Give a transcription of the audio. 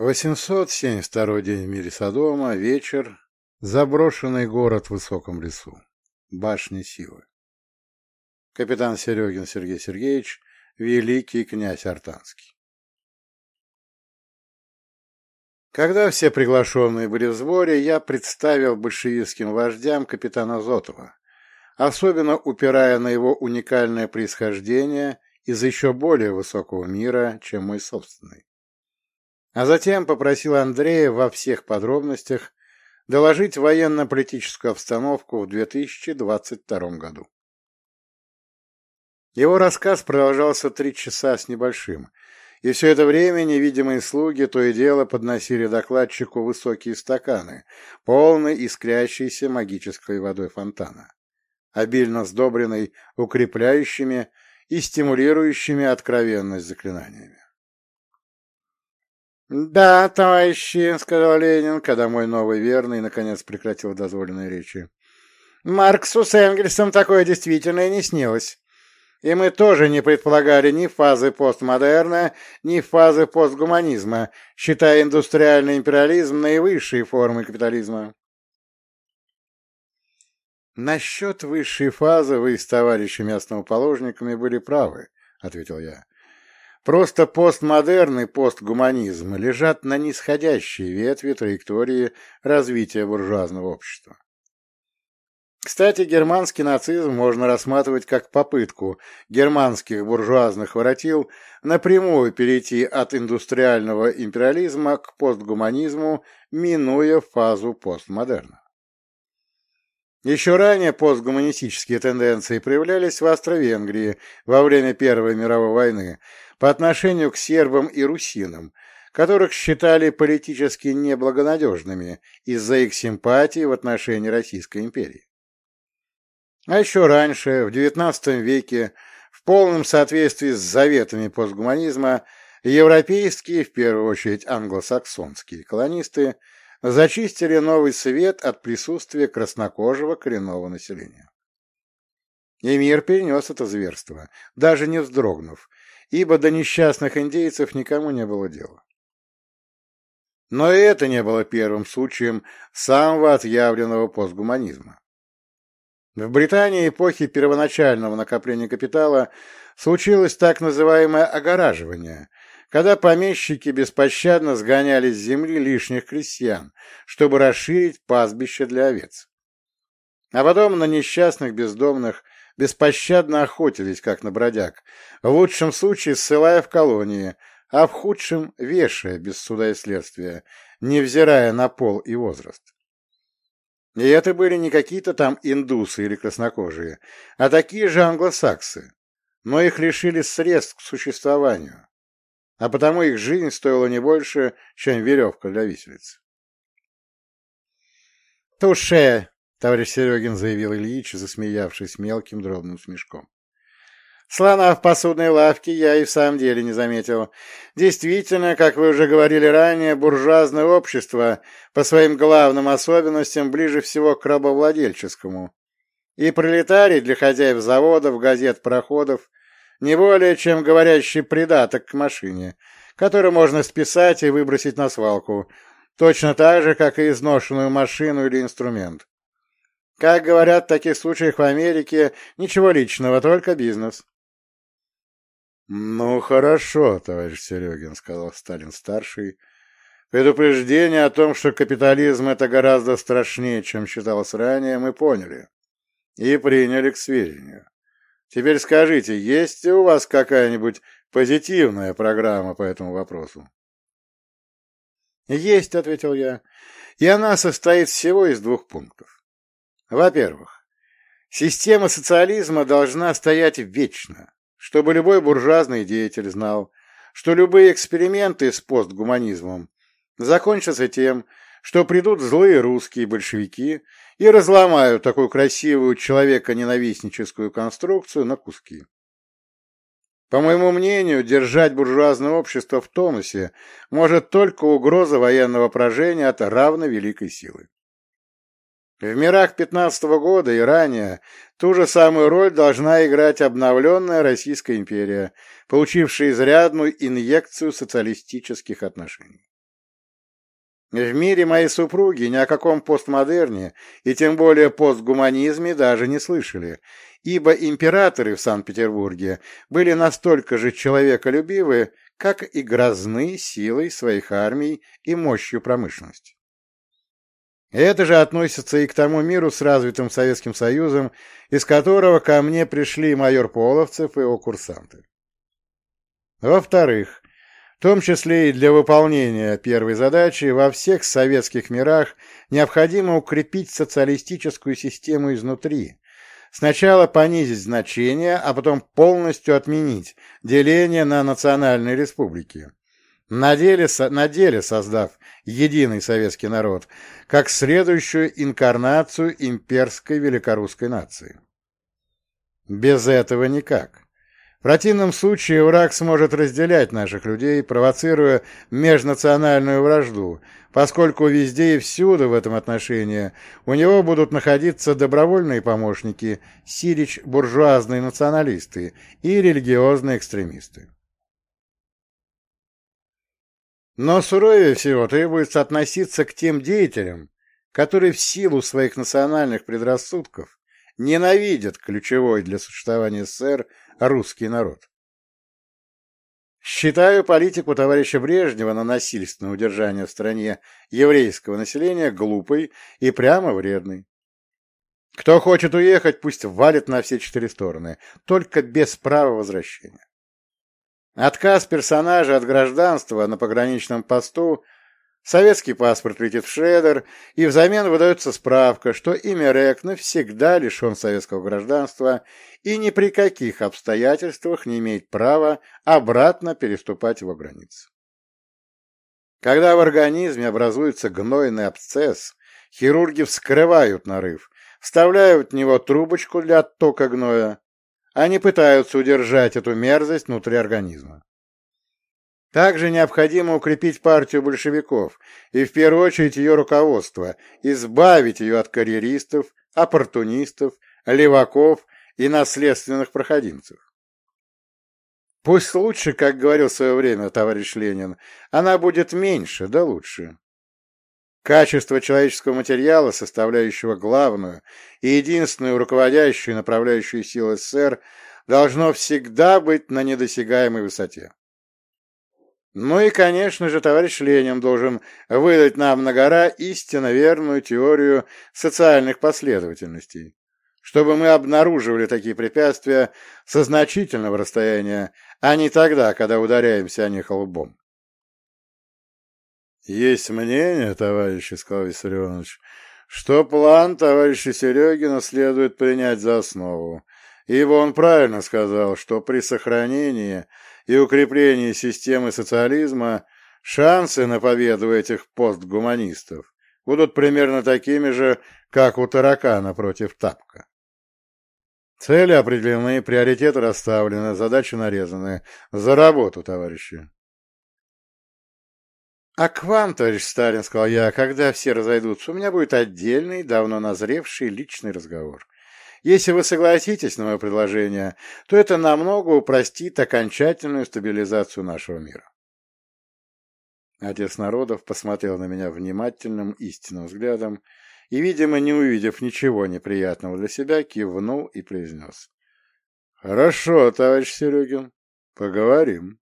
872 день в мире Содома, вечер, заброшенный город в высоком лесу, башня силы. Капитан Серегин Сергей Сергеевич, великий князь Артанский. Когда все приглашенные были в сборе, я представил большевистским вождям капитана Зотова, особенно упирая на его уникальное происхождение из еще более высокого мира, чем мой собственный. А затем попросил Андрея во всех подробностях доложить военно-политическую обстановку в 2022 году. Его рассказ продолжался три часа с небольшим, и все это время невидимые слуги то и дело подносили докладчику высокие стаканы, полные искрящейся магической водой фонтана, обильно сдобренной укрепляющими и стимулирующими откровенность заклинаниями. «Да, товарищи», — сказал Ленин, когда мой новый верный наконец прекратил дозволенные речи. «Марксу с Энгельсом такое действительно и не снилось. И мы тоже не предполагали ни фазы постмодерна, ни фазы постгуманизма, считая индустриальный империализм наивысшей формой капитализма». «Насчет высшей фазы вы с товарищами основоположниками были правы», — ответил я. Просто постмодерн и постгуманизм лежат на нисходящей ветви траектории развития буржуазного общества. Кстати, германский нацизм можно рассматривать как попытку германских буржуазных воротил напрямую перейти от индустриального империализма к постгуманизму, минуя фазу постмодерна. Еще ранее постгуманистические тенденции проявлялись в Австро-Венгрии во время Первой мировой войны, по отношению к сербам и русинам, которых считали политически неблагонадежными из-за их симпатии в отношении Российской империи. А еще раньше, в XIX веке, в полном соответствии с заветами постгуманизма, европейские, в первую очередь англосаксонские колонисты, зачистили новый свет от присутствия краснокожего коренного населения. И мир перенес это зверство, даже не вздрогнув, ибо до несчастных индейцев никому не было дела. Но и это не было первым случаем самого отъявленного постгуманизма. В Британии эпохи первоначального накопления капитала случилось так называемое огораживание, когда помещики беспощадно сгоняли с земли лишних крестьян, чтобы расширить пастбище для овец. А потом на несчастных бездомных беспощадно охотились, как на бродяг, в лучшем случае ссылая в колонии, а в худшем вешая без суда и следствия, невзирая на пол и возраст. И это были не какие-то там индусы или краснокожие, а такие же англосаксы, но их лишили средств к существованию, а потому их жизнь стоила не больше, чем веревка для виселицы. «Туше!» товарищ Серегин заявил Ильич, засмеявшись мелким дробным смешком. Слона в посудной лавке я и в самом деле не заметил. Действительно, как вы уже говорили ранее, буржуазное общество по своим главным особенностям ближе всего к рабовладельческому. И пролетарий для хозяев заводов, газет, проходов не более чем говорящий придаток к машине, который можно списать и выбросить на свалку, точно так же, как и изношенную машину или инструмент. Как говорят в таких случаях в Америке, ничего личного, только бизнес. «Ну, хорошо, товарищ Серегин», — сказал Сталин-старший. «Предупреждение о том, что капитализм — это гораздо страшнее, чем считалось ранее, мы поняли и приняли к сведению. Теперь скажите, есть у вас какая-нибудь позитивная программа по этому вопросу?» «Есть», — ответил я, — «и она состоит всего из двух пунктов. Во-первых, система социализма должна стоять вечно, чтобы любой буржуазный деятель знал, что любые эксперименты с постгуманизмом закончатся тем, что придут злые русские большевики и разломают такую красивую человеконенавистническую конструкцию на куски. По моему мнению, держать буржуазное общество в тонусе может только угроза военного поражения от равно великой силы. В мирах 15 -го года и ранее ту же самую роль должна играть обновленная Российская империя, получившая изрядную инъекцию социалистических отношений. В мире моей супруги ни о каком постмодерне и тем более постгуманизме даже не слышали, ибо императоры в Санкт-Петербурге были настолько же человеколюбивы, как и грозны силой своих армий и мощью промышленности. Это же относится и к тому миру с развитым Советским Союзом, из которого ко мне пришли майор Половцев и его курсанты. Во-вторых, в том числе и для выполнения первой задачи, во всех советских мирах необходимо укрепить социалистическую систему изнутри, сначала понизить значение, а потом полностью отменить деление на национальные республики, на деле, на деле создав единый советский народ, как следующую инкарнацию имперской великорусской нации. Без этого никак. В противном случае враг сможет разделять наших людей, провоцируя межнациональную вражду, поскольку везде и всюду в этом отношении у него будут находиться добровольные помощники, сирич буржуазные националисты и религиозные экстремисты. Но суровее всего требуется относиться к тем деятелям, которые в силу своих национальных предрассудков ненавидят ключевой для существования СССР русский народ. Считаю политику товарища Брежнева на насильственное удержание в стране еврейского населения глупой и прямо вредной. Кто хочет уехать, пусть валит на все четыре стороны, только без права возвращения. Отказ персонажа от гражданства на пограничном посту Советский паспорт летит в шредер, и взамен выдается справка, что имя Рек навсегда лишен советского гражданства и ни при каких обстоятельствах не имеет права обратно переступать его границы. Когда в организме образуется гнойный абсцесс, хирурги вскрывают нарыв, вставляют в него трубочку для оттока гноя. Они пытаются удержать эту мерзость внутри организма. Также необходимо укрепить партию большевиков и, в первую очередь, ее руководство, избавить ее от карьеристов, оппортунистов, леваков и наследственных проходимцев. Пусть лучше, как говорил в свое время товарищ Ленин, она будет меньше, да лучше. Качество человеческого материала, составляющего главную и единственную руководящую и направляющую силу СССР, должно всегда быть на недосягаемой высоте. Ну и, конечно же, товарищ Ленин должен выдать нам на гора истинно верную теорию социальных последовательностей, чтобы мы обнаруживали такие препятствия со значительного расстояния, а не тогда, когда ударяемся о них лбом. Есть мнение, товарищ Искал Виссарионович, что план товарища Серегина следует принять за основу, ибо он правильно сказал, что при сохранении и укреплении системы социализма шансы на победу этих постгуманистов будут примерно такими же, как у таракана против тапка. Цели определены, приоритеты расставлены, задачи нарезаны. За работу, товарищи. — А к вам, товарищ Сталин, — сказал я, — когда все разойдутся, у меня будет отдельный, давно назревший личный разговор. Если вы согласитесь на мое предложение, то это намного упростит окончательную стабилизацию нашего мира. Отец народов посмотрел на меня внимательным истинным взглядом и, видимо, не увидев ничего неприятного для себя, кивнул и произнес. — Хорошо, товарищ Серегин, поговорим.